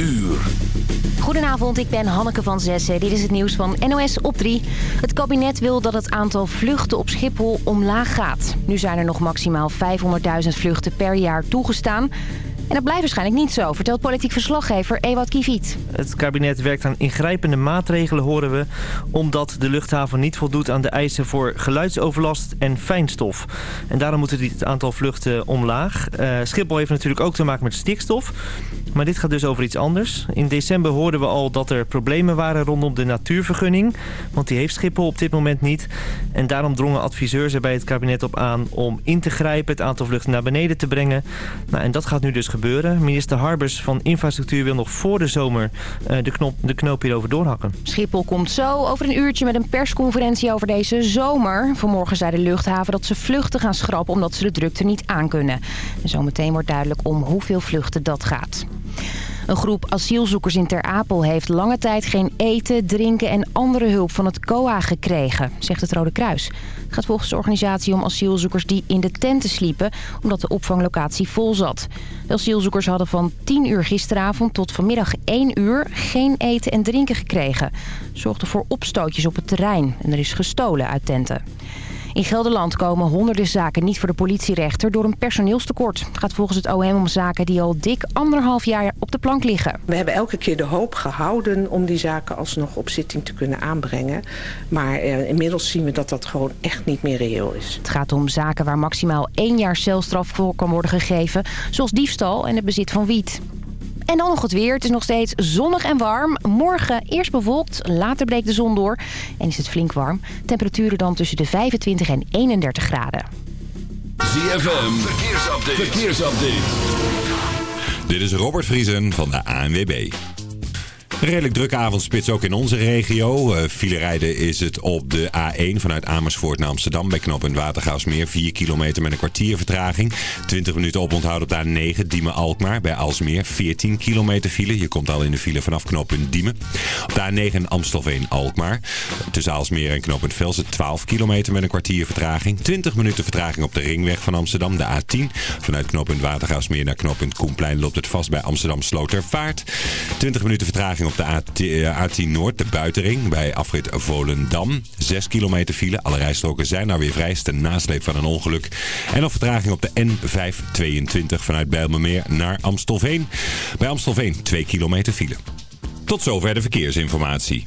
uur. Goedenavond, ik ben Hanneke van Zessen. Dit is het nieuws van NOS op 3. Het kabinet wil dat het aantal vluchten op Schiphol omlaag gaat. Nu zijn er nog maximaal 500.000 vluchten per jaar toegestaan. En dat blijft waarschijnlijk niet zo, vertelt politiek verslaggever Ewout Kiviet. Het kabinet werkt aan ingrijpende maatregelen, horen we... omdat de luchthaven niet voldoet aan de eisen voor geluidsoverlast en fijnstof. En daarom moet het aantal vluchten omlaag. Uh, Schiphol heeft natuurlijk ook te maken met stikstof... Maar dit gaat dus over iets anders. In december hoorden we al dat er problemen waren rondom de natuurvergunning. Want die heeft Schiphol op dit moment niet. En daarom drongen adviseurs er bij het kabinet op aan om in te grijpen... het aantal vluchten naar beneden te brengen. Nou, en dat gaat nu dus gebeuren. Minister Harbers van Infrastructuur wil nog voor de zomer uh, de, knop, de knoop hierover doorhakken. Schiphol komt zo over een uurtje met een persconferentie over deze zomer. Vanmorgen zei de luchthaven dat ze vluchten gaan schrappen omdat ze de drukte niet aankunnen. En zometeen wordt duidelijk om hoeveel vluchten dat gaat. Een groep asielzoekers in Ter Apel heeft lange tijd geen eten, drinken en andere hulp van het COA gekregen, zegt het Rode Kruis. Het gaat volgens de organisatie om asielzoekers die in de tenten sliepen, omdat de opvanglocatie vol zat. De asielzoekers hadden van 10 uur gisteravond tot vanmiddag 1 uur geen eten en drinken gekregen. Zorgde voor opstootjes op het terrein en er is gestolen uit tenten. In Gelderland komen honderden zaken niet voor de politierechter door een personeelstekort. Het gaat volgens het OM om zaken die al dik anderhalf jaar op de plank liggen. We hebben elke keer de hoop gehouden om die zaken alsnog op zitting te kunnen aanbrengen. Maar eh, inmiddels zien we dat dat gewoon echt niet meer reëel is. Het gaat om zaken waar maximaal één jaar celstraf voor kan worden gegeven. Zoals diefstal en het bezit van wiet. En dan nog het weer. Het is nog steeds zonnig en warm. Morgen eerst bewolkt, later breekt de zon door en is het flink warm. Temperaturen dan tussen de 25 en 31 graden. ZFM, verkeersupdate. verkeersupdate. Dit is Robert Vriesen van de ANWB. Redelijk drukke avondspits ook in onze regio. Uh, is het op de A1 vanuit Amersfoort naar Amsterdam bij knooppunt Watergaasmeer. 4 kilometer met een kwartier vertraging. 20 minuten oponthoud op de A9 Diemen-Alkmaar bij Alsmeer. 14 kilometer file. Je komt al in de file vanaf knooppunt Diemen. Op de A9 Amstelveen-Alkmaar. Tussen Alsmeer en knooppunt Velsen 12 kilometer met een kwartier vertraging. 20 minuten vertraging op de ringweg van Amsterdam. De A10 vanuit knooppunt Watergaasmeer naar knooppunt Koenplein loopt het vast bij Amsterdam Slotervaart. 20 minuten vertraging op de A10 eh, Noord, de buitenring, bij afrit Volendam. 6 kilometer file. Alle rijstroken zijn nou weer vrij. ten nasleep van een ongeluk. En nog vertraging op de N522 vanuit Bijlmermeer naar Amstelveen. Bij Amstelveen 2 kilometer file. Tot zover de verkeersinformatie.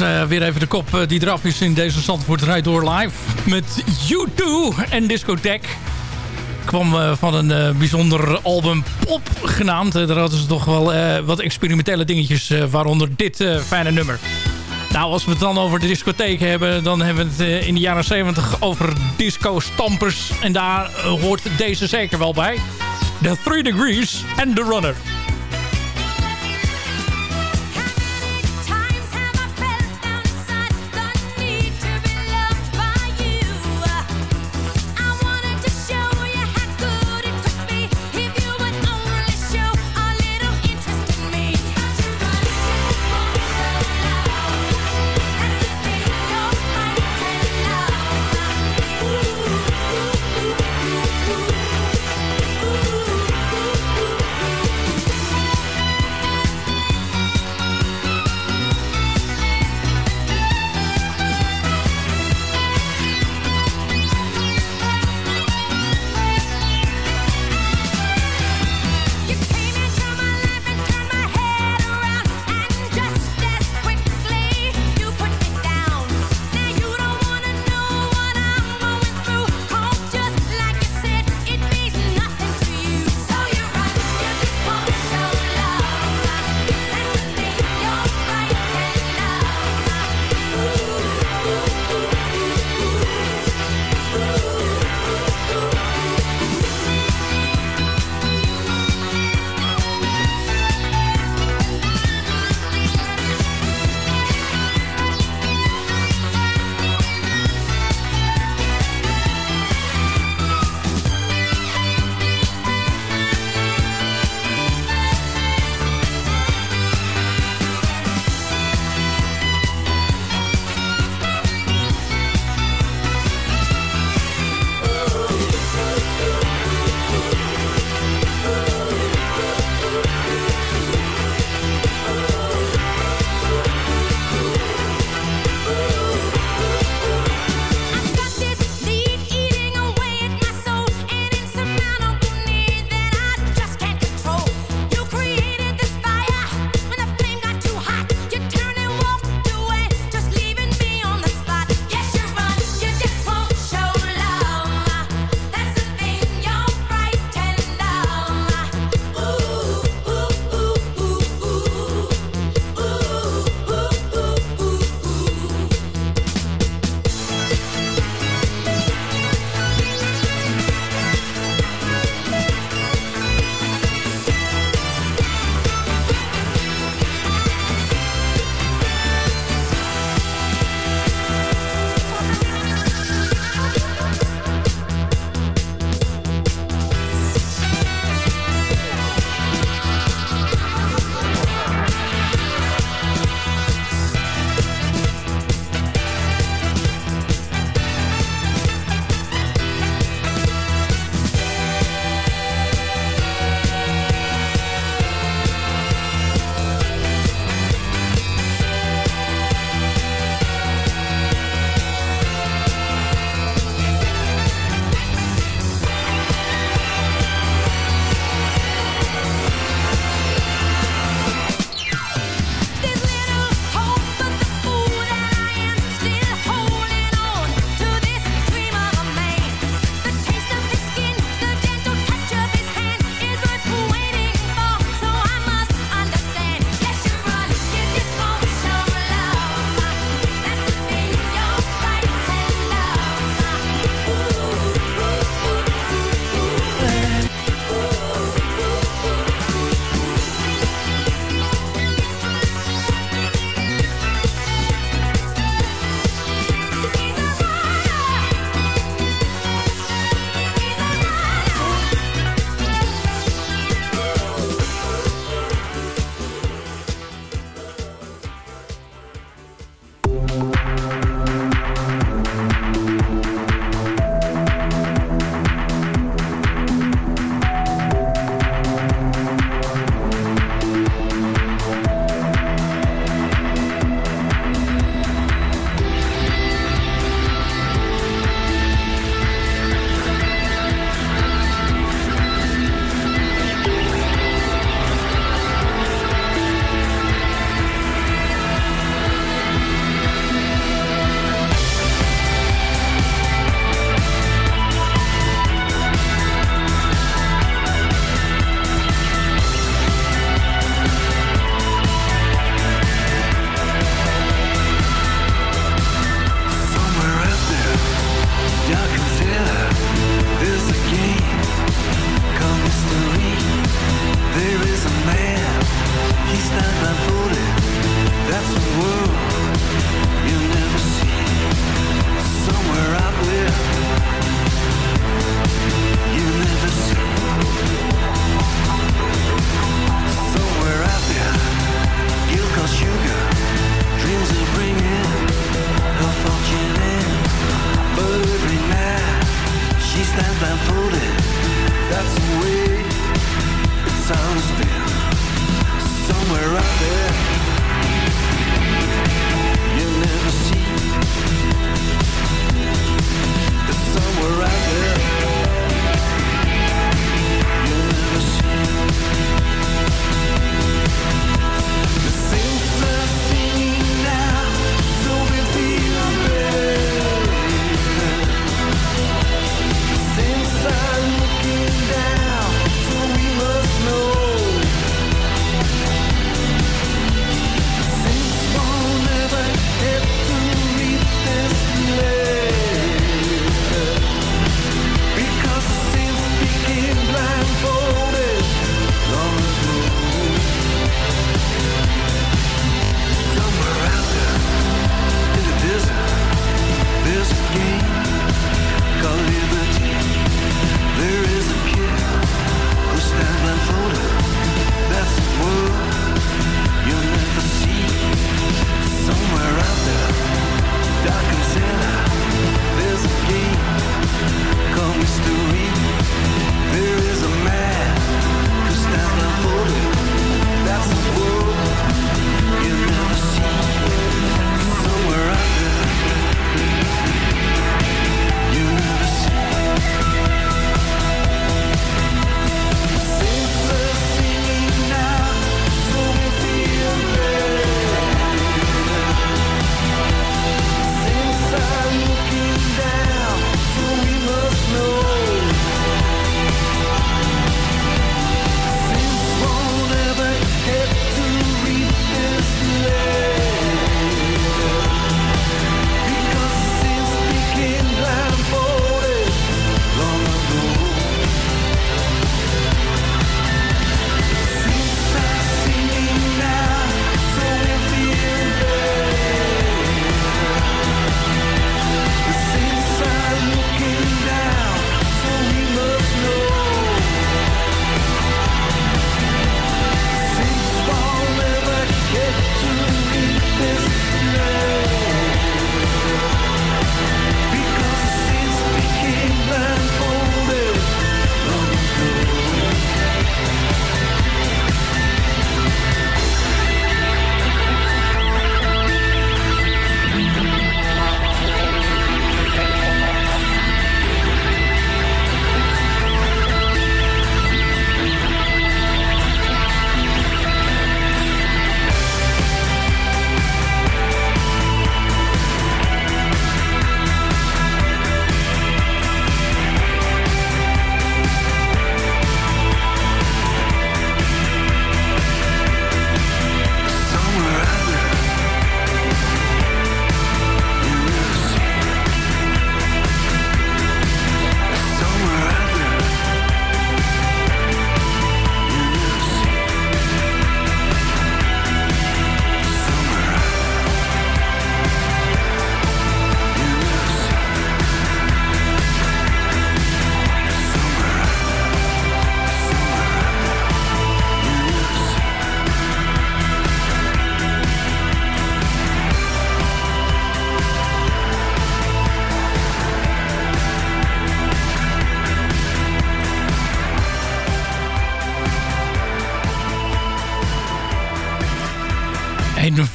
Uh, weer even de kop uh, die eraf is in deze Zandvoort Rijd Door Live. Met U2 en Discotheque. Kwam uh, van een bijzonder album Pop genaamd. daar hadden ze toch wel wat experimentele dingetjes, waaronder dit fijne nummer. Nou, als we het dan over de discotheek hebben... dan hebben we het in de jaren 70 over disco-stampers. En daar hoort deze zeker wel bij. The Three Degrees and The Runner.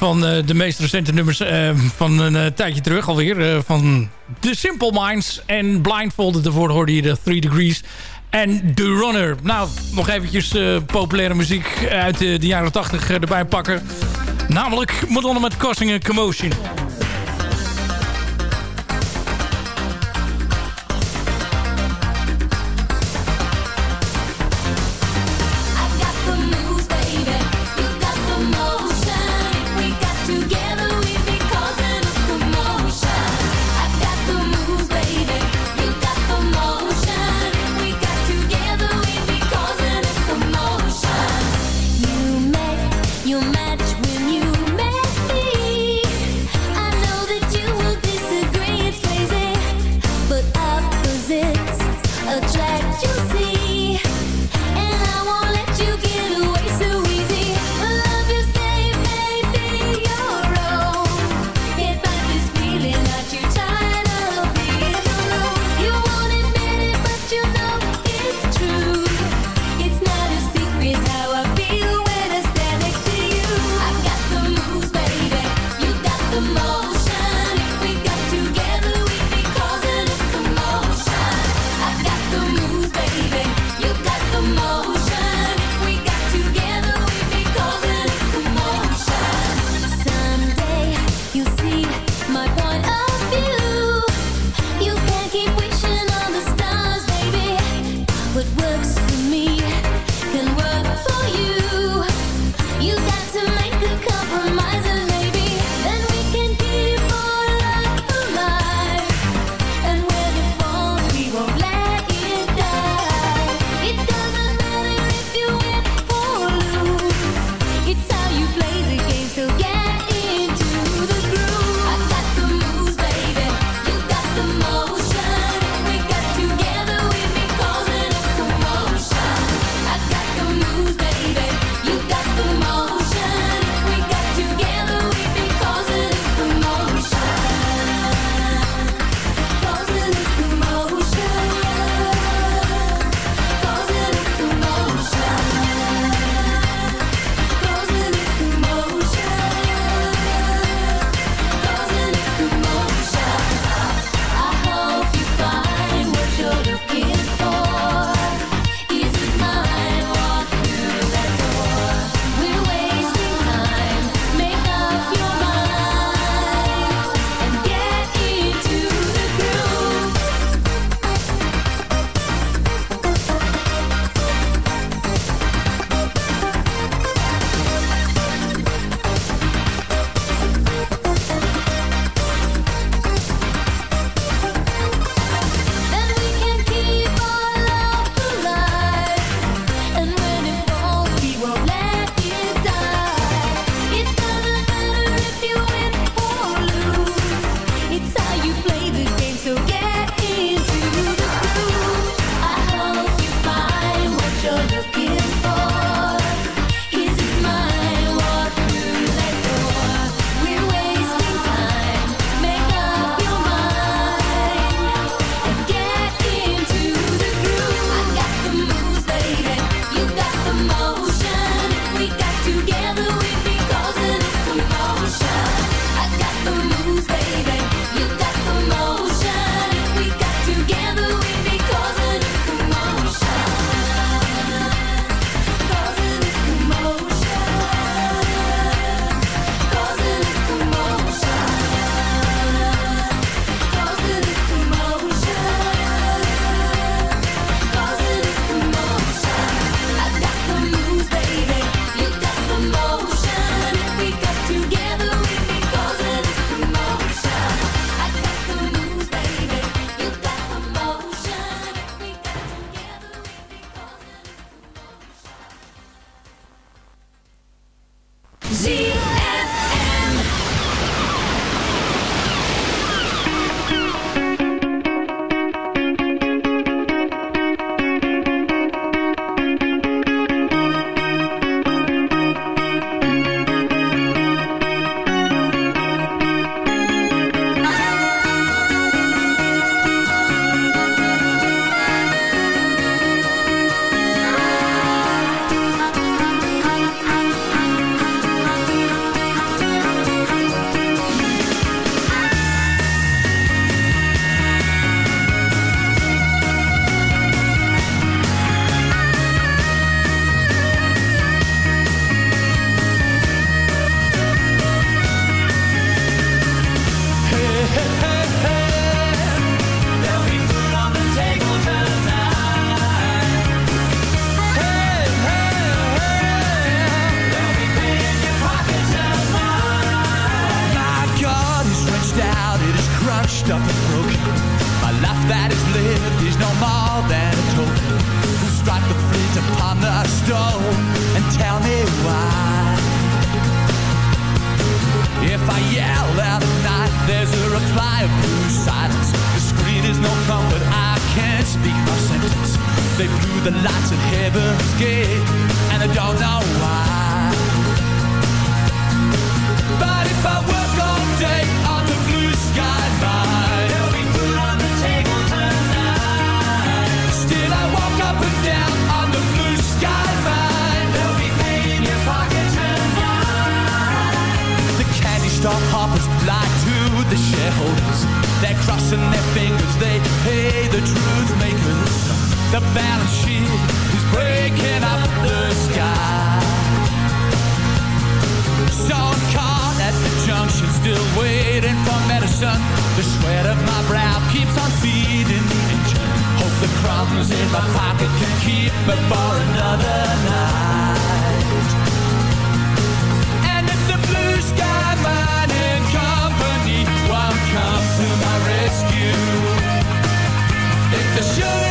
Van uh, de meest recente nummers uh, van een uh, tijdje terug alweer. van The Simple Minds en Blindfolded. Daarvoor hoorde je de 3 Degrees en The Runner. Nou, nog eventjes populaire muziek uit de jaren 80 erbij pakken. Namelijk Madonna met a Commotion. The shareholders. They're crossing their fingers, they pay the truth makers. The balance sheet is breaking up the sky. I'm caught at the junction, still waiting for medicine. The sweat of my brow keeps on feeding the engine. Hope the crumbs in my pocket can keep me for another night. Rescue, if the sugar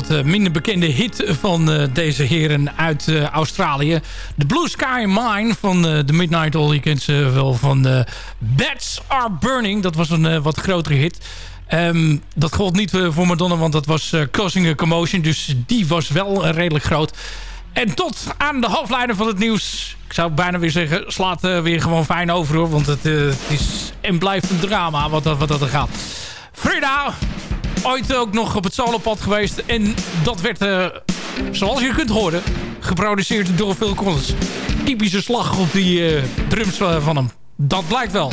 wat eh, minder bekende hit van eh, deze heren uit eh, Australië. De Blue Sky Mine van The Midnight Oil. Je kent ze wel van Bats Are Burning. Dat was een wat grotere hit. Ehm, dat gold niet voor Madonna, want dat was Causing a Commotion. Dus die was wel redelijk groot. En tot aan de hoofdlijnen van het nieuws. Ik zou bijna weer zeggen, slaat weer gewoon fijn over hoor. Want het, het is en blijft een drama wat, dat- wat dat er gaat. Frida, ooit ook nog op het solopad geweest. En dat werd, eh, zoals je kunt horen, geproduceerd door Phil Collins. Typische slag op die eh, drums eh, van hem. Dat blijkt wel.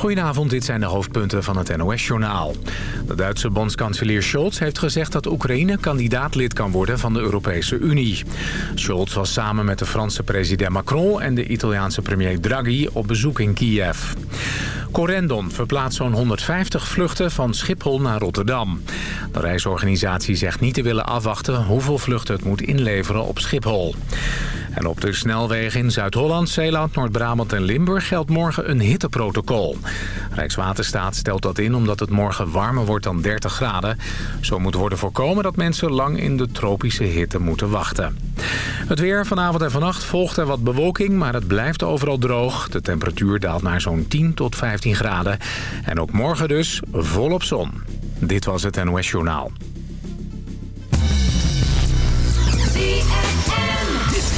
Goedenavond, dit zijn de hoofdpunten van het NOS-journaal. De Duitse bondskanselier Scholz heeft gezegd dat Oekraïne kandidaatlid kan worden van de Europese Unie. Scholz was samen met de Franse president Macron en de Italiaanse premier Draghi op bezoek in Kiev. Corendon verplaatst zo'n 150 vluchten van Schiphol naar Rotterdam. De reisorganisatie zegt niet te willen afwachten hoeveel vluchten het moet inleveren op Schiphol. En op de snelwegen in Zuid-Holland, Zeeland, Noord-Brabant en Limburg geldt morgen een hitteprotocol. Rijkswaterstaat stelt dat in omdat het morgen warmer wordt dan 30 graden. Zo moet worden voorkomen dat mensen lang in de tropische hitte moeten wachten. Het weer vanavond en vannacht volgt er wat bewolking, maar het blijft overal droog. De temperatuur daalt naar zo'n 10 tot 15 graden. En ook morgen dus volop zon. Dit was het NOS Journaal.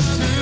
Up to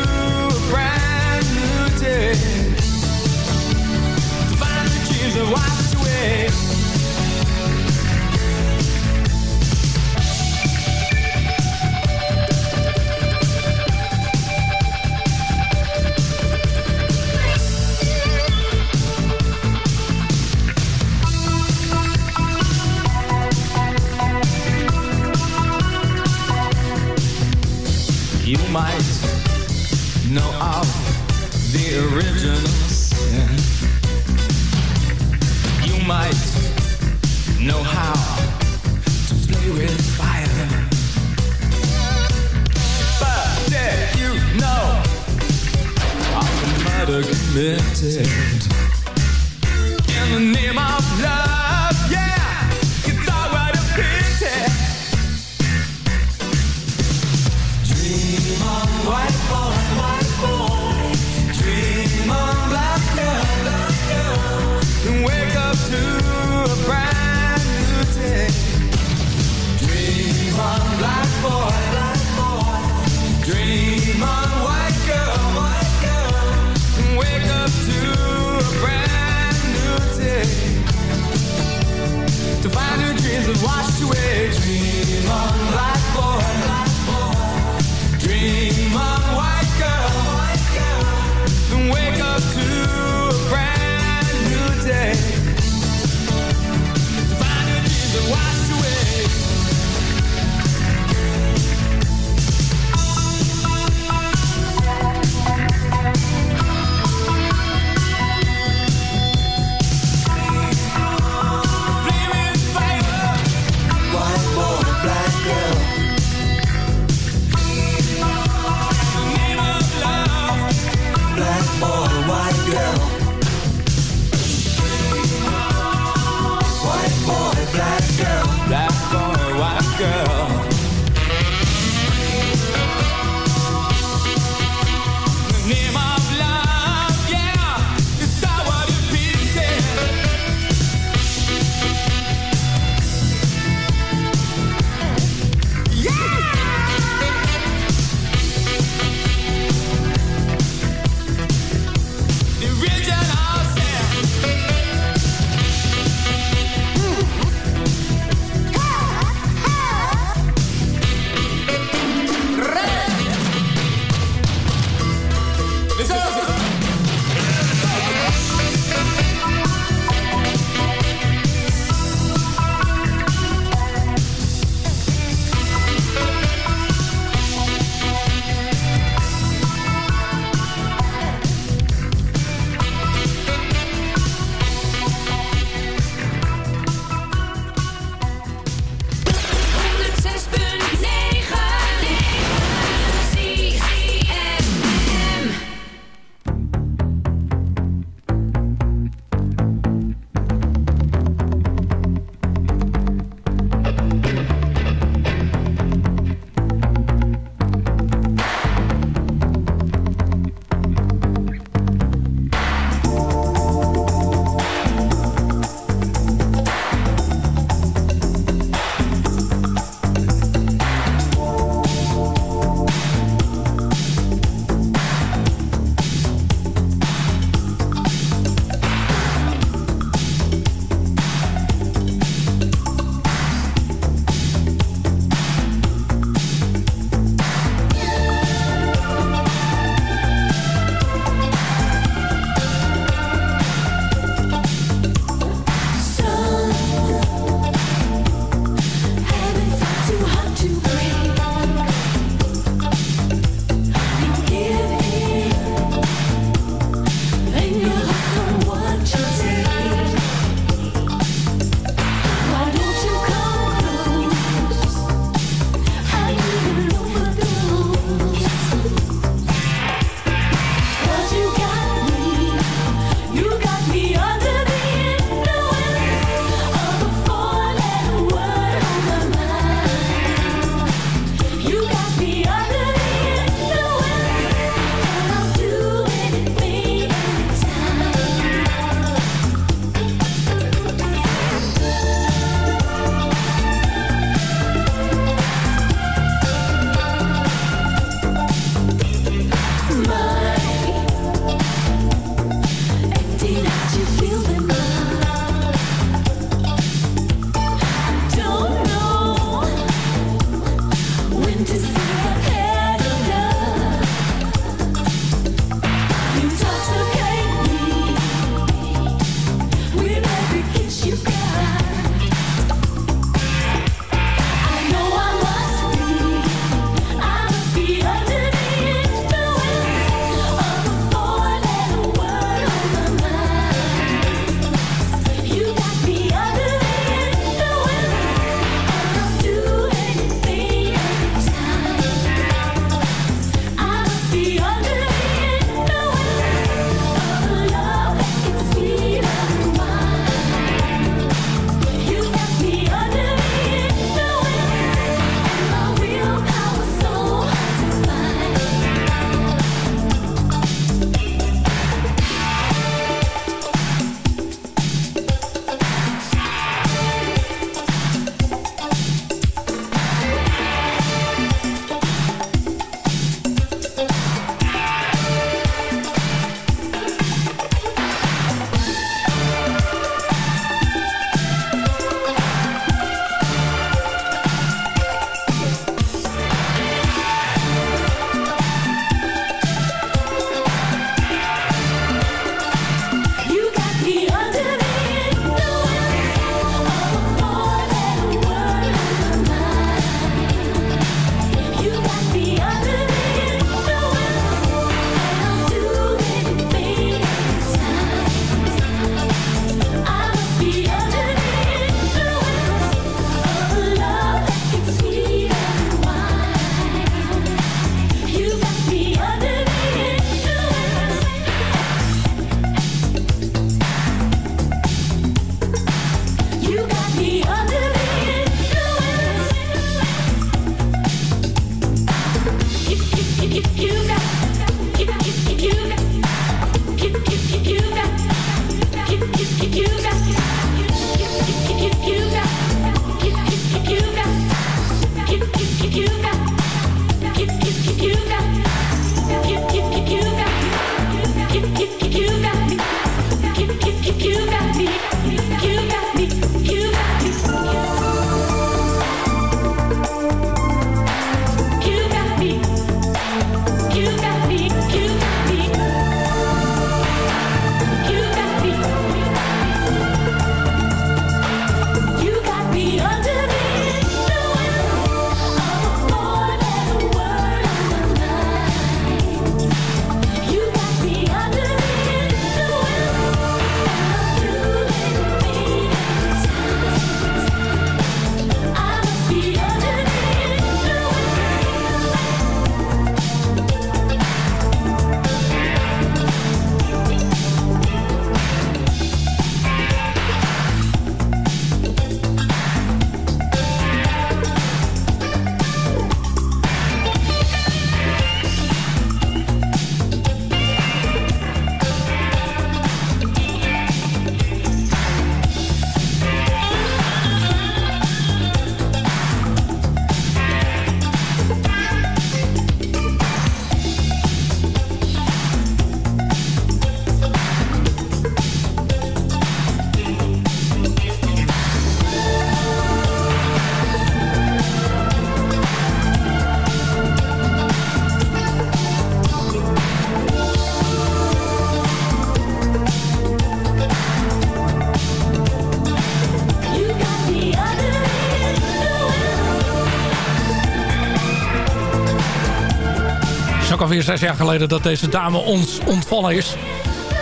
alweer zes jaar geleden dat deze dame ons ontvallen is.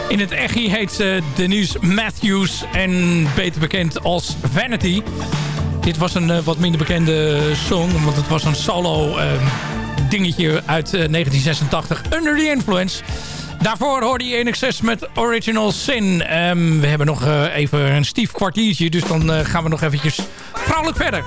In het echi heet ze Denise Matthews en beter bekend als Vanity. Dit was een wat minder bekende song, want het was een solo dingetje uit 1986, Under the Influence. Daarvoor hoorde je NXS met Original Sin. Um, we hebben nog even een stief kwartiertje, dus dan gaan we nog eventjes vrouwelijk verder.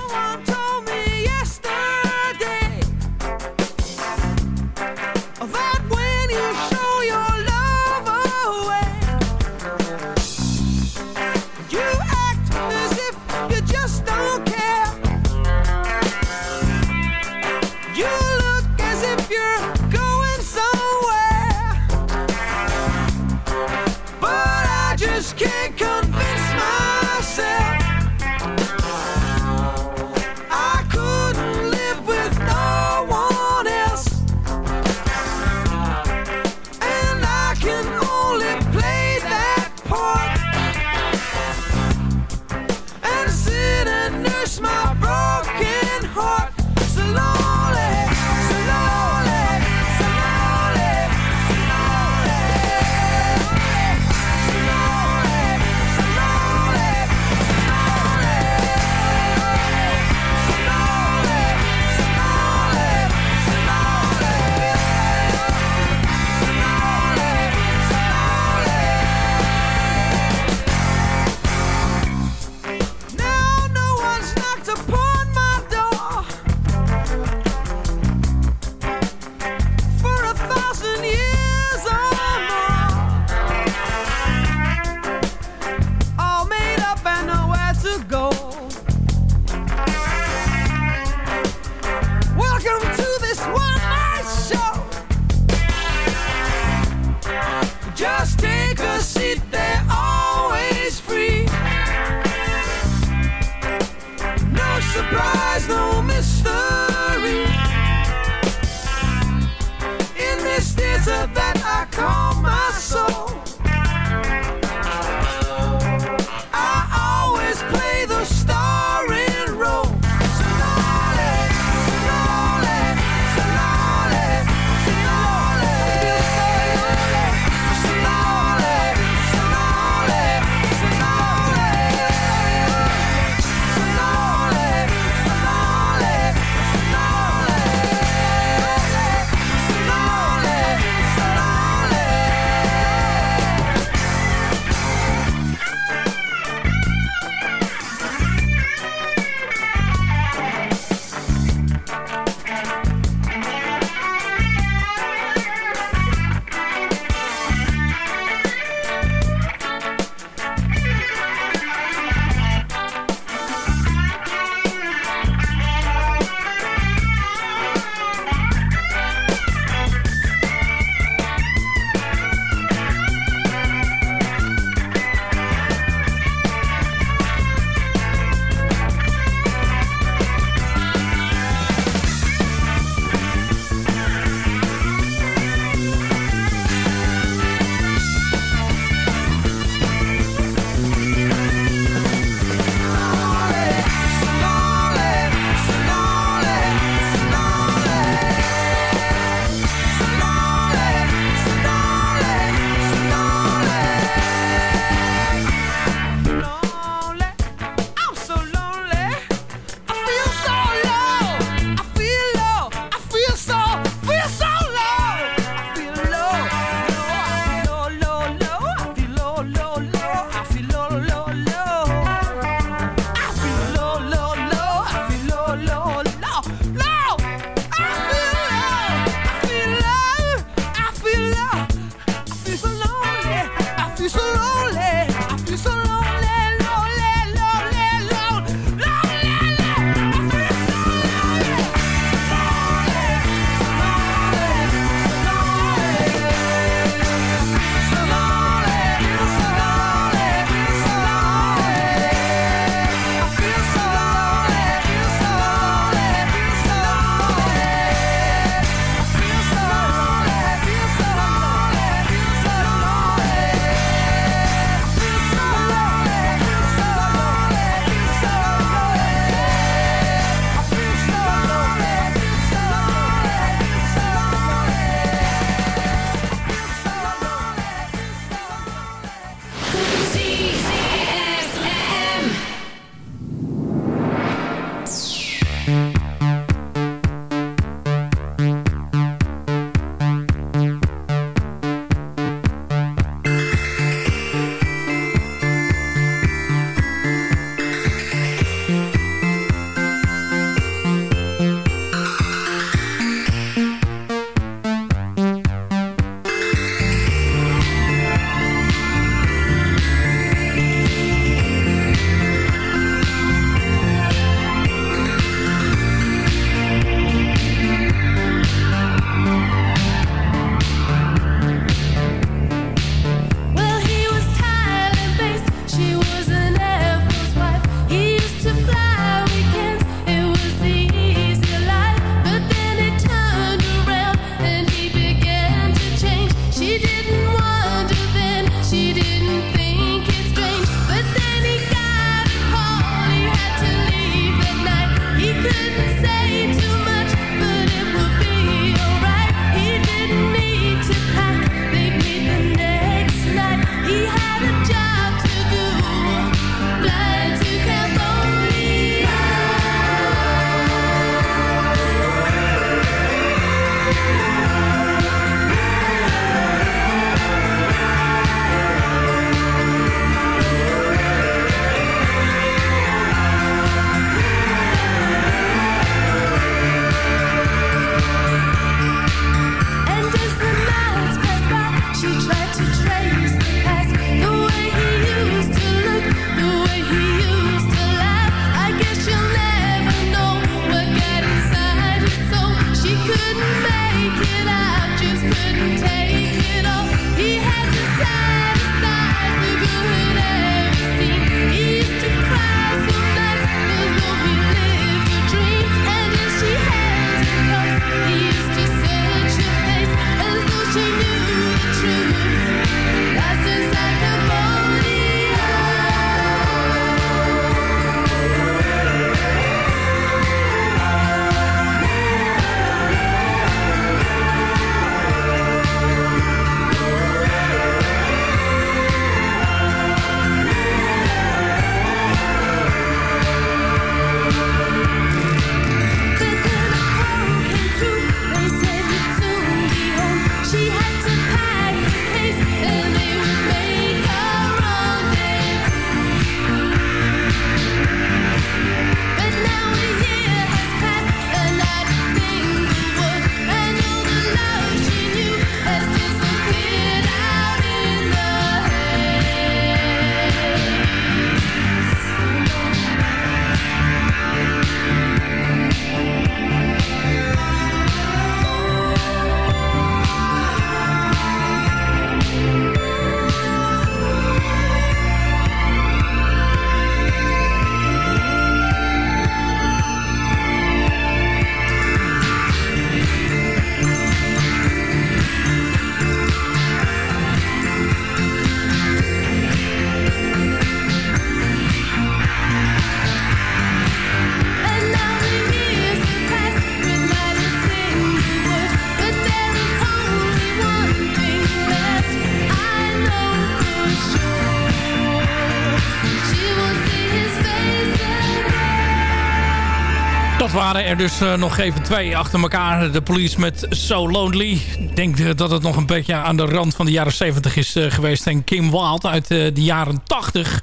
Waren er dus uh, nog even twee achter elkaar. De police met So Lonely. Ik denk uh, dat het nog een beetje aan de rand van de jaren 70 is uh, geweest. En Kim Wilde uit de jaren 80.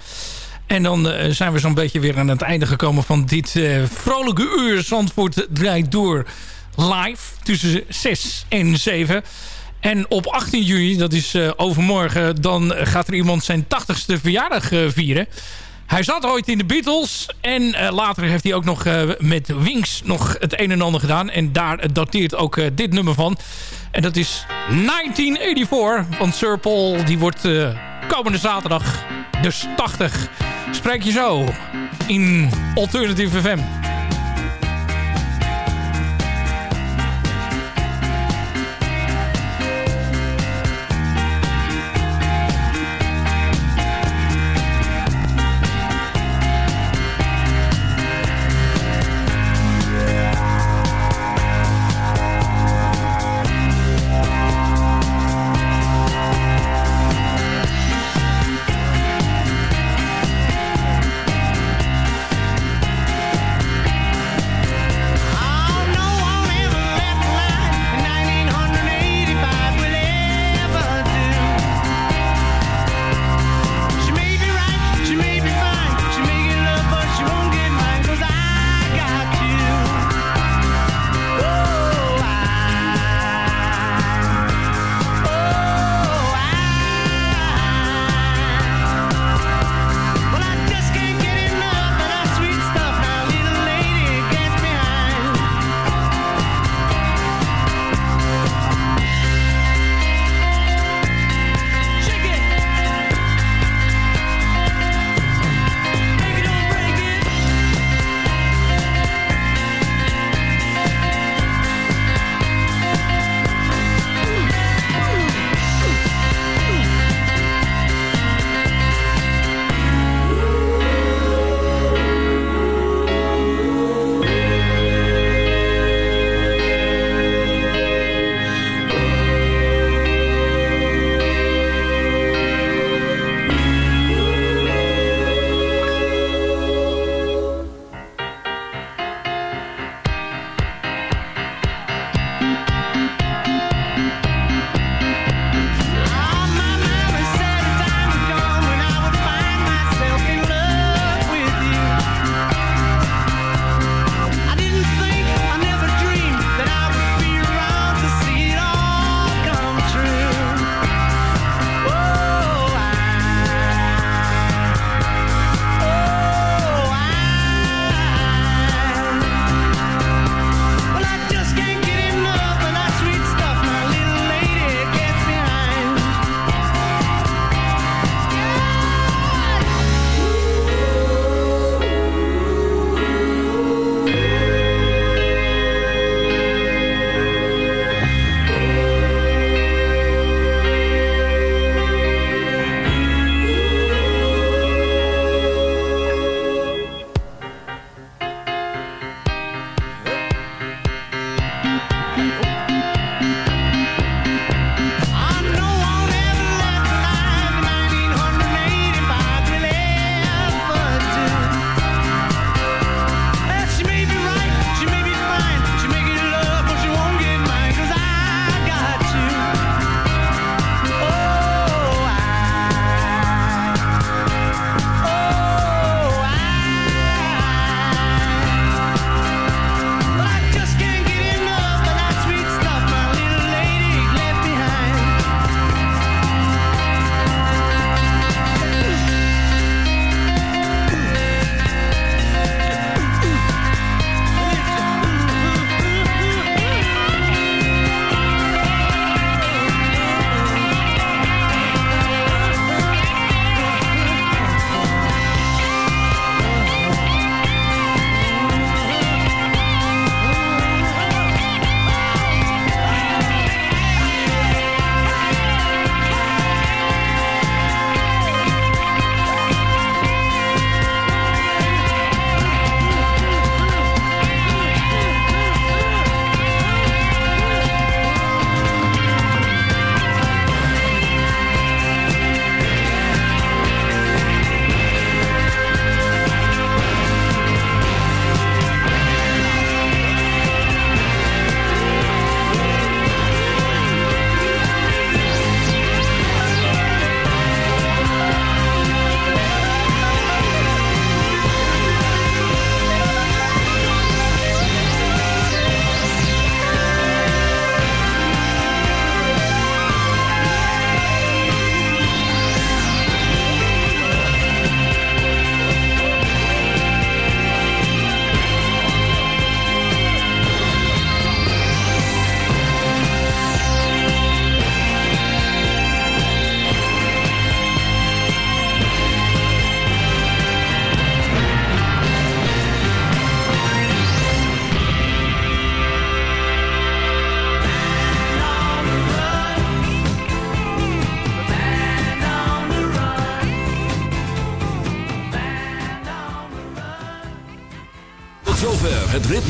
En dan zijn we zo'n beetje weer aan het einde gekomen van dit vrolijke uur. Zandvoort draait door live tussen 6 en 7. En op 18 juni, dat is overmorgen, dan gaat er iemand zijn 80ste verjaardag vieren. Hij zat ooit in de Beatles. En uh, later heeft hij ook nog uh, met Wings nog het een en ander gedaan. En daar dateert ook uh, dit nummer van. En dat is 1984 van Sir Paul. Die wordt komende zaterdag dus 80. Spreek je zo in Alternative FM.